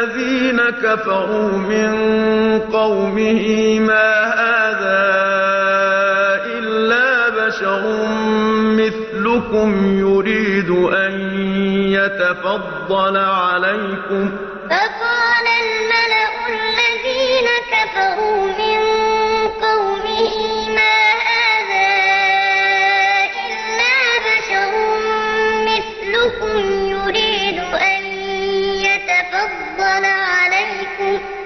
الذين كفروا من قومه ما هذا إلا بشر مثلكم يريد أن يتفضل عليكم فقال